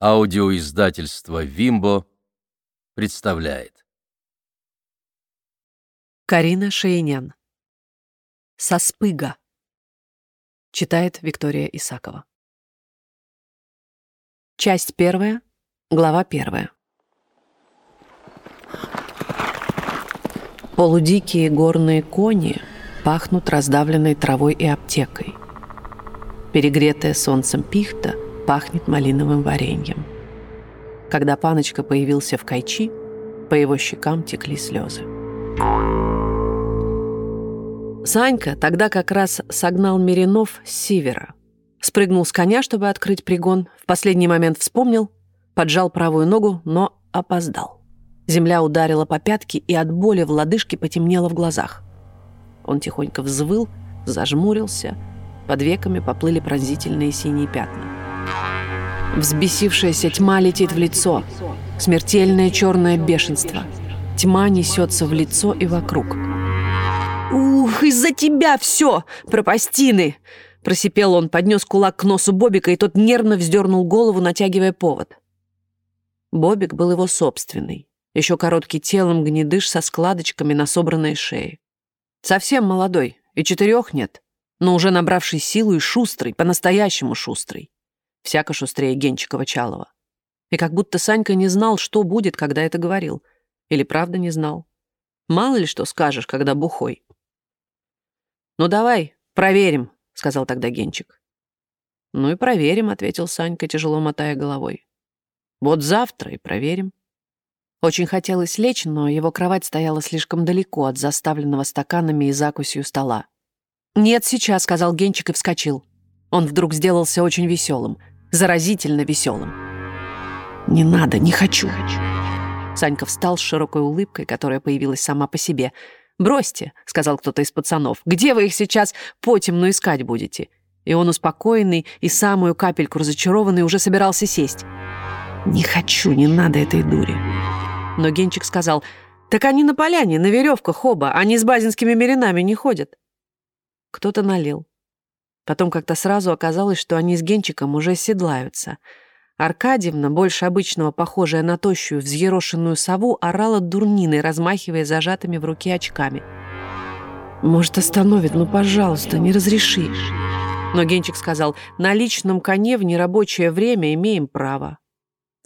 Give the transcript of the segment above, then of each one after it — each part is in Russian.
Аудиоиздательство «Вимбо» представляет. Карина Шейнян. Соспыга. Читает Виктория Исакова. Часть первая, глава первая. Полудикие горные кони пахнут раздавленной травой и аптекой. Перегретая солнцем пихта — пахнет малиновым вареньем. Когда паночка появился в кайчи, по его щекам текли слезы. Санька тогда как раз согнал Миринов с севера. Спрыгнул с коня, чтобы открыть пригон, в последний момент вспомнил, поджал правую ногу, но опоздал. Земля ударила по пятке, и от боли в лодыжке потемнело в глазах. Он тихонько взвыл, зажмурился, под веками поплыли пронзительные синие пятна. Взбесившаяся тьма летит в лицо. Смертельное черное бешенство. Тьма несется в лицо и вокруг. «Ух, из-за тебя все, пропастины!» Просипел он, поднес кулак к носу Бобика, и тот нервно вздернул голову, натягивая повод. Бобик был его собственный. Еще короткий телом гнедыш со складочками на собранной шее. Совсем молодой, и четырех нет, но уже набравший силу и шустрый, по-настоящему шустрый всяко шустрее Генчикова Чалова. И как будто Санька не знал, что будет, когда это говорил. Или правда не знал. Мало ли что скажешь, когда бухой. «Ну давай, проверим», — сказал тогда Генчик. «Ну и проверим», — ответил Санька, тяжело мотая головой. «Вот завтра и проверим». Очень хотелось лечь, но его кровать стояла слишком далеко от заставленного стаканами и закусью стола. «Нет, сейчас», — сказал Генчик и вскочил. Он вдруг сделался очень веселым, заразительно веселым. «Не надо, не хочу!» Санька встал с широкой улыбкой, которая появилась сама по себе. «Бросьте», — сказал кто-то из пацанов, — «где вы их сейчас потемну искать будете?» И он успокоенный и самую капельку разочарованный уже собирался сесть. «Не хочу, не надо этой дури». Но Генчик сказал, «Так они на поляне, на веревках оба, они с базинскими меринами не ходят». Кто-то налил. Потом как-то сразу оказалось, что они с Генчиком уже седлаются. Аркадьевна, больше обычного похожая на тощую, взъерошенную сову, орала дурниной, размахивая зажатыми в руке очками. «Может, остановит? Ну, пожалуйста, не разреши». Но Генчик сказал, «На личном коне в нерабочее время имеем право».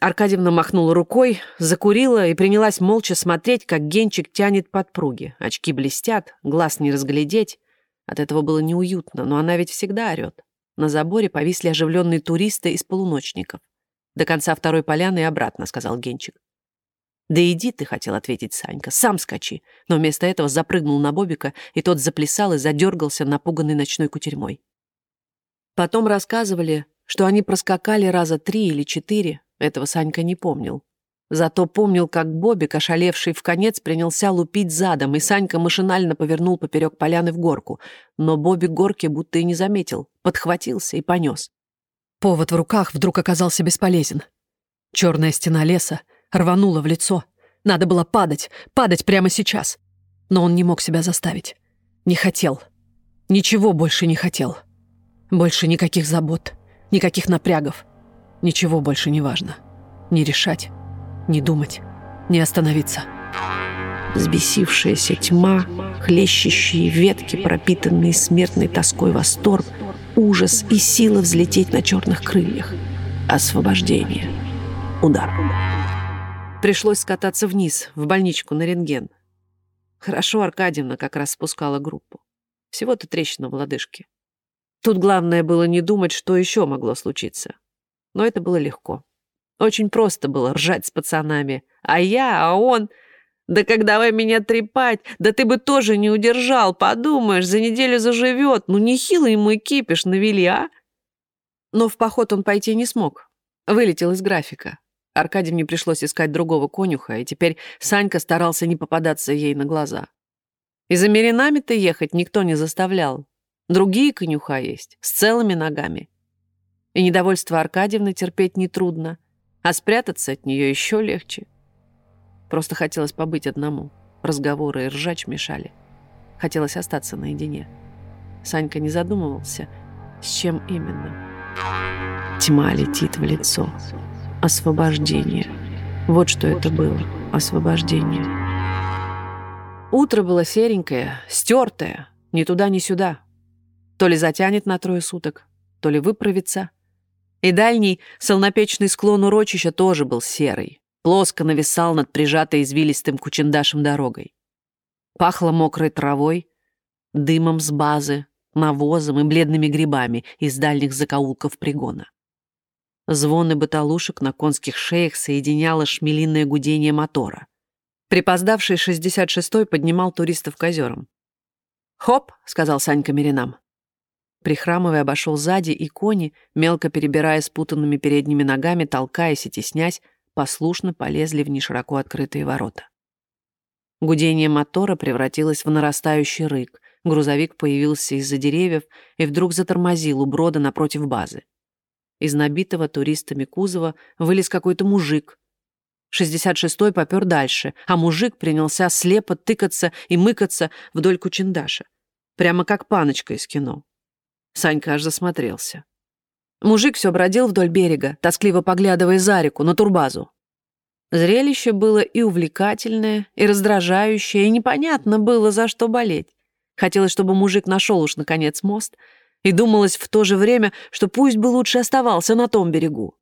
Аркадьевна махнула рукой, закурила и принялась молча смотреть, как Генчик тянет подпруги. Очки блестят, глаз не разглядеть. От этого было неуютно, но она ведь всегда орёт. На заборе повисли оживленные туристы из полуночников. «До конца второй поляны и обратно», — сказал Генчик. «Да иди ты», — хотел ответить Санька, — «сам скачи». Но вместо этого запрыгнул на Бобика, и тот заплясал и задергался, напуганный ночной кутерьмой. Потом рассказывали, что они проскакали раза три или четыре, этого Санька не помнил. Зато помнил, как Бобик, ошалевший в конец, принялся лупить задом, и Санька машинально повернул поперек поляны в горку. Но Бобик горки будто и не заметил, подхватился и понес. Повод в руках вдруг оказался бесполезен. Черная стена леса рванула в лицо. Надо было падать, падать прямо сейчас. Но он не мог себя заставить. Не хотел. Ничего больше не хотел. Больше никаких забот, никаких напрягов. Ничего больше не важно. Не решать не думать, не остановиться. Взбесившаяся тьма, хлещущие ветки, пропитанные смертной тоской восторг, ужас и сила взлететь на черных крыльях. Освобождение. Удар. Пришлось скататься вниз, в больничку на рентген. Хорошо Аркадьевна как раз спускала группу. Всего-то трещина в лодыжке. Тут главное было не думать, что еще могло случиться. Но это было легко. Очень просто было ржать с пацанами. А я, а он... Да когда вы меня трепать, да ты бы тоже не удержал, подумаешь, за неделю заживет. Ну нехило ему и кипиш навели, а? Но в поход он пойти не смог. Вылетел из графика. Аркадию мне пришлось искать другого конюха, и теперь Санька старался не попадаться ей на глаза. И за меринами-то ехать никто не заставлял. Другие конюха есть, с целыми ногами. И недовольство Аркадьевны терпеть нетрудно а спрятаться от нее еще легче. Просто хотелось побыть одному. Разговоры и ржач мешали. Хотелось остаться наедине. Санька не задумывался, с чем именно. Тьма летит в лицо. освобождение. Вот что это было — освобождение. Утро было серенькое, стертое, ни туда, ни сюда. То ли затянет на трое суток, то ли выправится. И дальний солнопечный склон урочища тоже был серый, плоско нависал над прижатой извилистым кучендашем дорогой. Пахло мокрой травой, дымом с базы, навозом и бледными грибами из дальних закоулков пригона. Звоны баталушек на конских шеях соединяло шмелиное гудение мотора. Припоздавший 66-й поднимал туристов к озерам. «Хоп!» — сказал Санька Меринам. Прихрамывая, обошел сзади, и кони, мелко перебирая спутанными передними ногами, толкаясь и теснясь, послушно полезли в нешироко открытые ворота. Гудение мотора превратилось в нарастающий рык. Грузовик появился из-за деревьев и вдруг затормозил у брода напротив базы. Из набитого туристами кузова вылез какой-то мужик. 66-й попер дальше, а мужик принялся слепо тыкаться и мыкаться вдоль кучендаша. Прямо как паночка из кино. Санька аж засмотрелся. Мужик все бродил вдоль берега, тоскливо поглядывая за реку, на турбазу. Зрелище было и увлекательное, и раздражающее, и непонятно было, за что болеть. Хотелось, чтобы мужик нашел уж, наконец, мост, и думалось в то же время, что пусть бы лучше оставался на том берегу.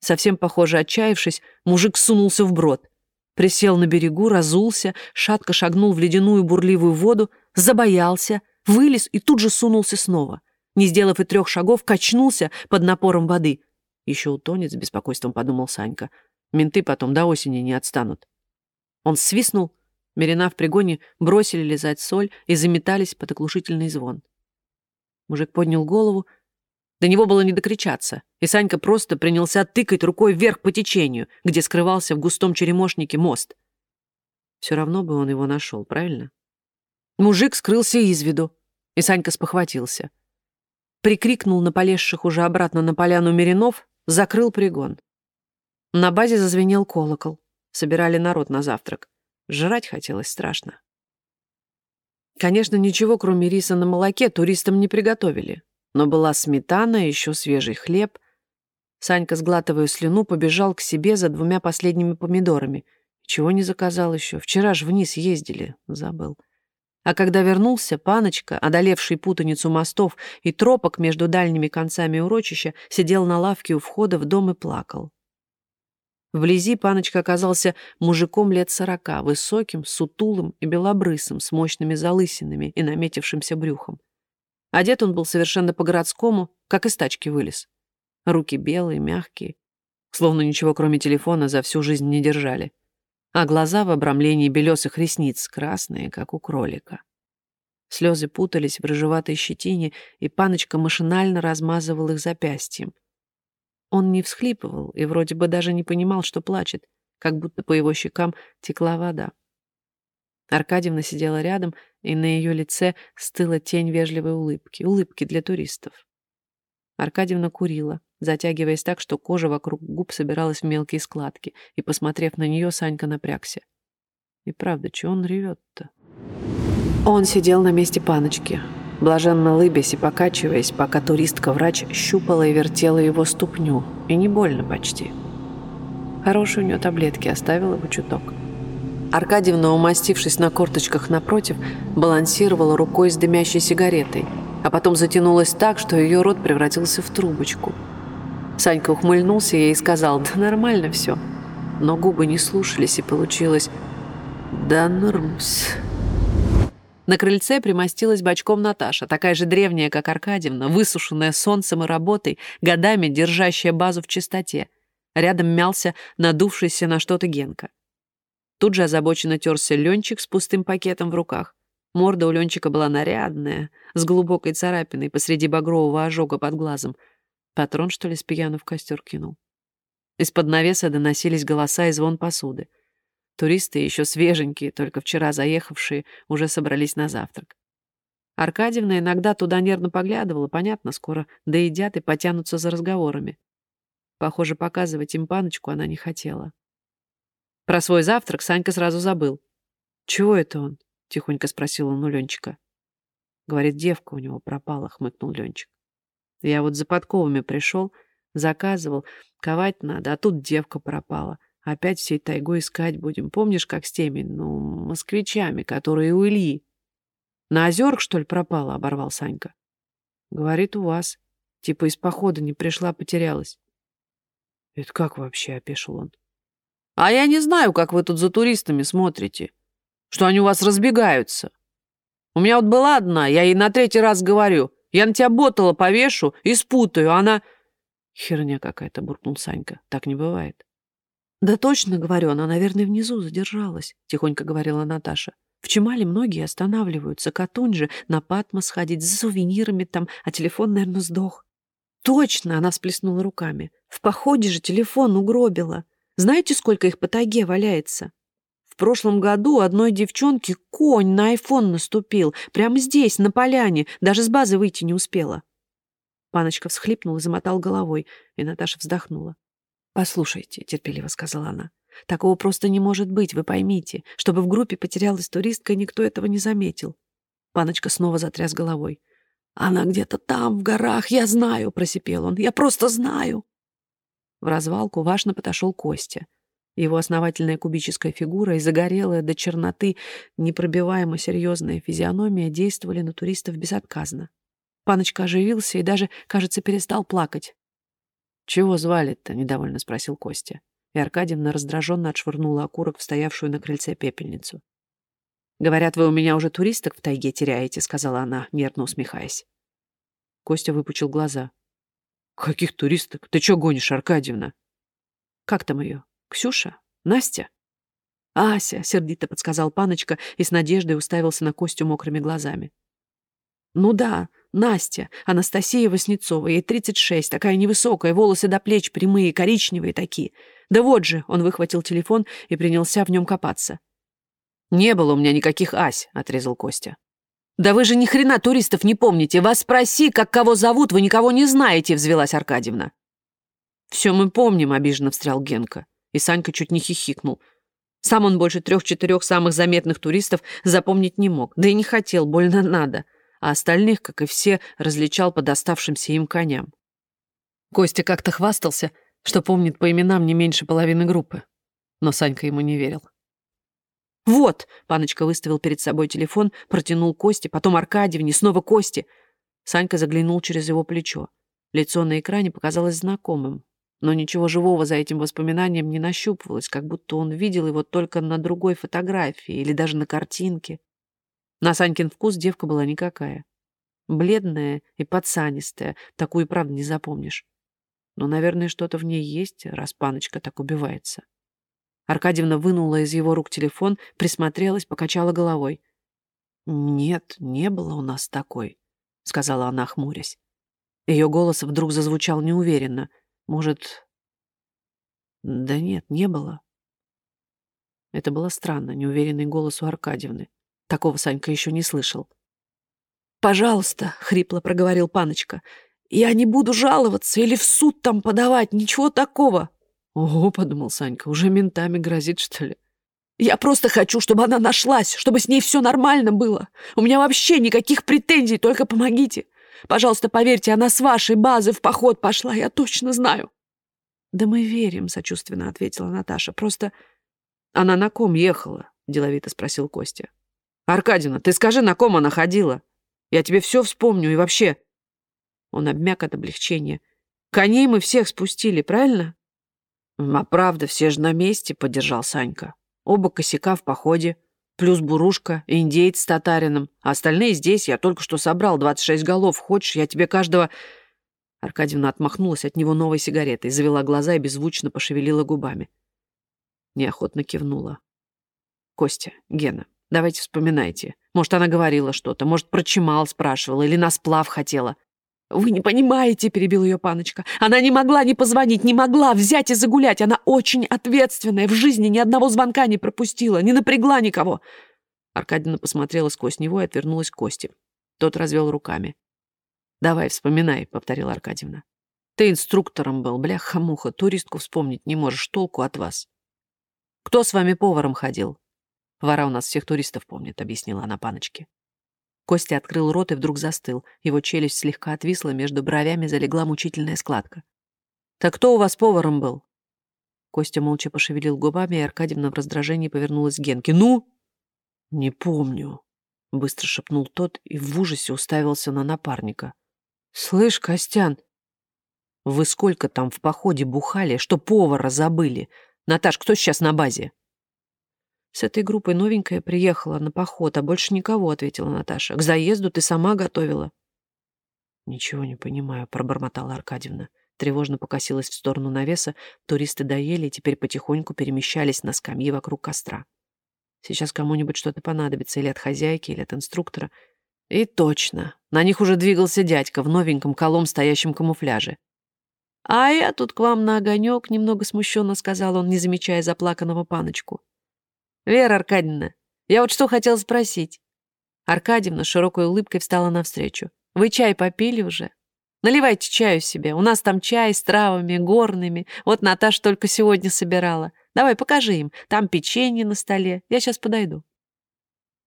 Совсем, похоже, отчаявшись, мужик сунулся в брод. Присел на берегу, разулся, шатко шагнул в ледяную бурливую воду, забоялся, вылез и тут же сунулся снова. Не сделав и трех шагов, качнулся под напором воды. Еще утонет, с беспокойством подумал Санька — Менты потом до осени не отстанут. Он свистнул, Мерина в пригоне бросили лизать соль и заметались под оглушительный звон. Мужик поднял голову. До него было не докричаться, и Санька просто принялся тыкать рукой вверх по течению, где скрывался в густом черемошнике мост. Все равно бы он его нашел, правильно? Мужик скрылся из виду, и Санька спохватился. Прикрикнул на полезших уже обратно на поляну Меринов, закрыл пригон. На базе зазвенел колокол. Собирали народ на завтрак. Жрать хотелось страшно. Конечно, ничего, кроме риса на молоке, туристам не приготовили. Но была сметана, еще свежий хлеб. Санька, сглатывая слюну, побежал к себе за двумя последними помидорами. Чего не заказал еще? Вчера ж вниз ездили. Забыл. А когда вернулся, паночка, одолевший путаницу мостов и тропок между дальними концами урочища, сидел на лавке у входа в дом и плакал. Вблизи паночка оказался мужиком лет сорока, высоким, сутулым и белобрысым, с мощными залысинами и наметившимся брюхом. Одет он был совершенно по-городскому, как из тачки вылез. Руки белые, мягкие, словно ничего кроме телефона за всю жизнь не держали. А глаза в обрамлении белесых ресниц, красные, как у кролика. Слезы путались в рыжеватой щетине, и паночка машинально размазывал их запястьем — он не всхлипывал и вроде бы даже не понимал, что плачет, как будто по его щекам текла вода. Аркадьевна сидела рядом, и на ее лице стыла тень вежливой улыбки, улыбки для туристов. Аркадьевна курила, затягиваясь так, что кожа вокруг губ собиралась в мелкие складки, и, посмотрев на нее, Санька напрягся. И правда, чего он ревет-то? Он сидел на месте паночки, блаженно лыбясь и покачиваясь, пока туристка-врач щупала и вертела его ступню, и не больно почти. Хорошие у нее таблетки, оставила бы чуток. Аркадьевна, умастившись на корточках напротив, балансировала рукой с дымящей сигаретой, а потом затянулась так, что ее рот превратился в трубочку. Санька ухмыльнулся и сказал «Да нормально все». Но губы не слушались, и получилось «Да нормс». На крыльце примостилась бочком Наташа, такая же древняя, как Аркадьевна, высушенная солнцем и работой, годами держащая базу в чистоте. Рядом мялся надувшийся на что-то Генка. Тут же озабоченно терся Ленчик с пустым пакетом в руках. Морда у Ленчика была нарядная, с глубокой царапиной посреди багрового ожога под глазом. Патрон, что ли, с пьяну в костер кинул. Из-под навеса доносились голоса и звон посуды. Туристы, еще свеженькие, только вчера заехавшие, уже собрались на завтрак. Аркадьевна иногда туда нервно поглядывала, понятно, скоро доедят и потянутся за разговорами. Похоже, показывать им паночку она не хотела. Про свой завтрак Санька сразу забыл. «Чего это он?» — тихонько спросил он у Ленчика. Говорит, девка у него пропала, хмыкнул Ленчик. Я вот за подковами пришел, заказывал, Ковать надо, а тут девка пропала. Опять всей тайгой искать будем. Помнишь, как с теми, ну, москвичами, которые у Ильи? На озерк, что ли, пропала?» — оборвал Санька. «Говорит, у вас. Типа из похода не пришла, потерялась». «Это как вообще?» — опешил он. «А я не знаю, как вы тут за туристами смотрите. Что они у вас разбегаются. У меня вот была одна, я ей на третий раз говорю. Я на тебя ботала повешу и спутаю, а она...» «Херня какая-то», — буркнул Санька. «Так не бывает». «Да точно, говорю, она, наверное, внизу задержалась», — тихонько говорила Наташа. «В Чемале многие останавливаются. Катунь же на Патмос сходить за сувенирами там, а телефон, наверное, сдох». «Точно!» — она всплеснула руками. «В походе же телефон угробила. Знаете, сколько их по тайге валяется?» Прошлом году одной девчонки конь на айфон наступил. Прямо здесь, на поляне. Даже с базы выйти не успела. Паночка всхлипнул и замотал головой, и Наташа вздохнула. «Послушайте», — терпеливо сказала она, — «такого просто не может быть, вы поймите. Чтобы в группе потерялась туристка, никто этого не заметил». Паночка снова затряс головой. «Она где-то там, в горах, я знаю», — просипел он. «Я просто знаю». В развалку важно подошел Костя. Его основательная кубическая фигура и загорелая до черноты непробиваемо серьезная физиономия действовали на туристов безотказно. Паночка оживился и даже, кажется, перестал плакать. «Чего звали-то?» — недовольно спросил Костя. И Аркадьевна раздраженно отшвырнула окурок в стоявшую на крыльце пепельницу. «Говорят, вы у меня уже туристок в тайге теряете», — сказала она, нервно усмехаясь. Костя выпучил глаза. «Каких туристок? Ты чё гонишь, Аркадьевна?» «Как там ее? Ксюша? Настя?» «Ася», — сердито подсказал Паночка и с надеждой уставился на Костю мокрыми глазами. «Ну да, Настя, Анастасия Васнецова, ей 36, такая невысокая, волосы до плеч прямые, коричневые такие. Да вот же, он выхватил телефон и принялся в нем копаться. «Не было у меня никаких ась», — отрезал Костя. «Да вы же ни хрена туристов не помните. Вас спроси, как кого зовут, вы никого не знаете», — взвелась Аркадьевна. «Все мы помним», — обиженно встрял Генка. И Санька чуть не хихикнул. Сам он больше трех-четырех самых заметных туристов запомнить не мог. Да и не хотел, больно надо а остальных, как и все, различал по доставшимся им коням. Костя как-то хвастался, что помнит по именам не меньше половины группы. Но Санька ему не верил. «Вот!» — Паночка выставил перед собой телефон, протянул Косте, потом Аркадьевне, снова Косте. Санька заглянул через его плечо. Лицо на экране показалось знакомым, но ничего живого за этим воспоминанием не нащупывалось, как будто он видел его только на другой фотографии или даже на картинке. На Санькин вкус девка была никакая. Бледная и подсанистая, такую, правда, не запомнишь. Но, наверное, что-то в ней есть, раз паночка так убивается. Аркадьевна вынула из его рук телефон, присмотрелась, покачала головой. «Нет, не было у нас такой», — сказала она, хмурясь. Ее голос вдруг зазвучал неуверенно. «Может...» «Да нет, не было». Это было странно, неуверенный голос у Аркадьевны. Такого Санька еще не слышал. «Пожалуйста», — хрипло проговорил паночка, — «я не буду жаловаться или в суд там подавать, ничего такого». «Ого», — подумал Санька, — «уже ментами грозит, что ли?» «Я просто хочу, чтобы она нашлась, чтобы с ней все нормально было. У меня вообще никаких претензий, только помогите. Пожалуйста, поверьте, она с вашей базы в поход пошла, я точно знаю». «Да мы верим», — сочувственно ответила Наташа. «Просто она на ком ехала?» — деловито спросил Костя. «Аркадина, ты скажи, на ком она ходила? Я тебе все вспомню и вообще...» Он обмяк от облегчения. «Коней мы всех спустили, правильно?» «А правда, все же на месте», — поддержал Санька. «Оба косяка в походе, плюс бурушка, индейец с татарином. А остальные здесь, я только что собрал 26 голов. Хочешь, я тебе каждого...» Аркадьевна отмахнулась от него новой сигаретой, завела глаза и беззвучно пошевелила губами. Неохотно кивнула. «Костя, Гена, Давайте вспоминайте. Может, она говорила что-то, может, про Чемал спрашивала или на сплав хотела. «Вы не понимаете», — перебил ее паночка. «Она не могла не позвонить, не могла взять и загулять. Она очень ответственная, в жизни ни одного звонка не пропустила, не напрягла никого». Аркадина посмотрела сквозь него и отвернулась к Косте. Тот развел руками. «Давай, вспоминай», — повторила Аркадьевна. «Ты инструктором был, бляха-муха, туристку вспомнить не можешь, толку от вас. Кто с вами поваром ходил?» «Вора у нас всех туристов помнит», — объяснила она паночке. Костя открыл рот и вдруг застыл. Его челюсть слегка отвисла, между бровями залегла мучительная складка. Так кто у вас поваром был? Костя молча пошевелил губами, и Аркадьевна в раздражении повернулась к Генке. «Ну?» «Не помню», — быстро шепнул тот и в ужасе уставился на напарника. «Слышь, Костян, вы сколько там в походе бухали, что повара забыли? Наташ, кто сейчас на базе?» «С этой группой новенькая приехала на поход, а больше никого», — ответила Наташа. «К заезду ты сама готовила». «Ничего не понимаю», — пробормотала Аркадьевна. Тревожно покосилась в сторону навеса, туристы доели и теперь потихоньку перемещались на скамьи вокруг костра. Сейчас кому-нибудь что-то понадобится или от хозяйки, или от инструктора. И точно, на них уже двигался дядька в новеньком колом стоящем камуфляже. «А я тут к вам на огонек», — немного смущенно сказал он, не замечая заплаканного паночку. «Вера Аркадьевна, я вот что хотел спросить». Аркадьевна широкой улыбкой встала навстречу. «Вы чай попили уже?» Наливайте чаю себе. У нас там чай с травами, горными. Вот Наташа только сегодня собирала. Давай, покажи им. Там печенье на столе. Я сейчас подойду».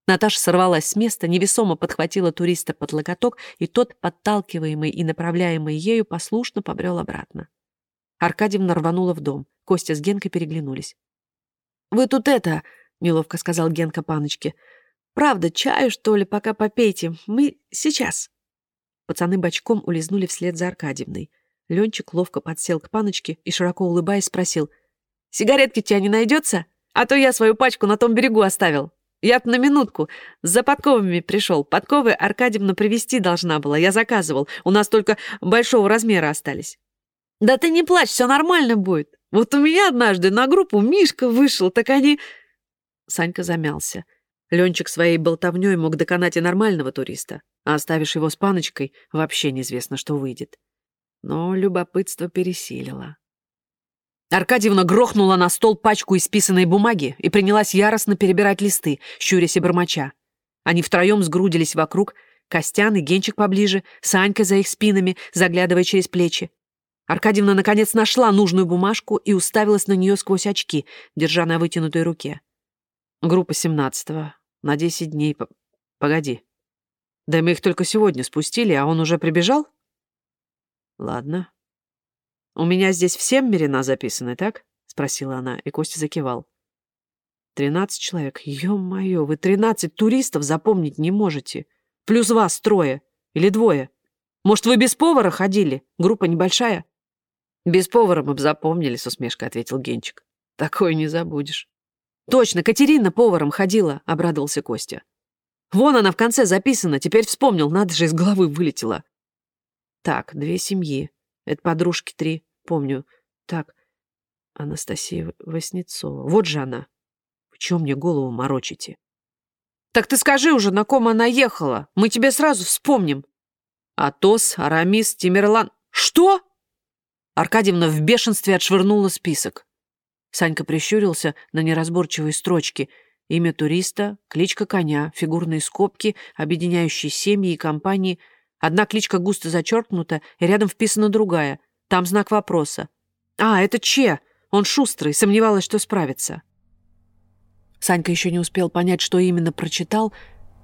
Наташа сорвалась с места, невесомо подхватила туриста под локоток, и тот, подталкиваемый и направляемый ею, послушно побрел обратно. Аркадьевна рванула в дом. Костя с Генкой переглянулись. «Вы тут это...» — неловко сказал Генка паночке. «Правда, чаю, что ли, пока попейте? Мы сейчас». Пацаны бочком улизнули вслед за Аркадьевной. Ленчик ловко подсел к паночке и, широко улыбаясь, спросил. «Сигаретки у тебя не найдется? А то я свою пачку на том берегу оставил. я на минутку. За подковами пришел. Подковы Аркадьевна привезти должна была. Я заказывал. У нас только большого размера остались». «Да ты не плачь, все нормально будет. Вот у меня однажды на группу Мишка вышел, так они...» Санька замялся. Ленчик своей болтовнёй мог доконать и нормального туриста, а оставишь его с паночкой, вообще неизвестно, что выйдет. Но любопытство пересилило. Аркадьевна грохнула на стол пачку исписанной бумаги и принялась яростно перебирать листы, щурясь и бормоча. Они втроем сгрудились вокруг, Костян и Генчик поближе, Санька за их спинами, заглядывая через плечи. Аркадьевна наконец нашла нужную бумажку и уставилась на нее сквозь очки, держа на вытянутой руке. Группа семнадцатого. На десять дней. Погоди. Да мы их только сегодня спустили, а он уже прибежал? Ладно. У меня здесь все Мерина записаны, так? Спросила она, и Костя закивал. Тринадцать человек. Ё-моё, вы тринадцать туристов запомнить не можете. Плюс вас трое. Или двое. Может, вы без повара ходили? Группа небольшая? Без повара мы бы запомнили, с усмешкой ответил Генчик. Такое не забудешь. «Точно, Катерина поваром ходила», — обрадовался Костя. «Вон она в конце записана, теперь вспомнил, надо же, из головы вылетела». «Так, две семьи. Это подружки три, помню. Так, Анастасия Васнецова. Вот же она. Чем мне голову морочите?» «Так ты скажи уже, на ком она ехала. Мы тебе сразу вспомним». «Атос, Арамис, Тимерлан...» «Что?» Аркадьевна в бешенстве отшвырнула список. Санька прищурился на неразборчивые строчки. Имя туриста, кличка коня, фигурные скобки, объединяющие семьи и компании. Одна кличка густо зачеркнута, и рядом вписана другая. Там знак вопроса. «А, это Че! Он шустрый, сомневалась, что справится». Санька еще не успел понять, что именно прочитал,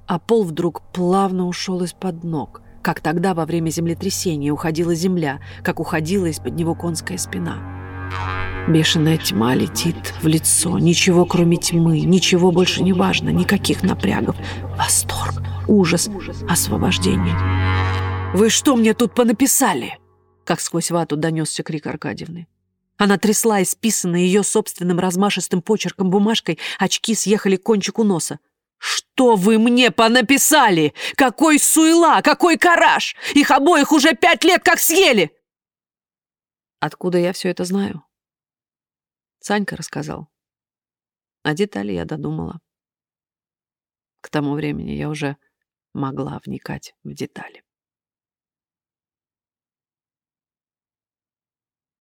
а пол вдруг плавно ушел из-под ног, как тогда во время землетрясения уходила земля, как уходила из-под него конская спина. Бешеная тьма летит в лицо. Ничего, кроме тьмы. Ничего больше не важно. Никаких напрягов. Восторг, ужас, освобождение. «Вы что мне тут понаписали?» Как сквозь вату донесся крик Аркадьевны. Она трясла исписанной ее собственным размашистым почерком бумажкой, очки съехали к кончику носа. «Что вы мне понаписали? Какой суела, какой караж! Их обоих уже пять лет как съели!» Откуда я все это знаю? Санька рассказал. А детали я додумала. К тому времени я уже могла вникать в детали.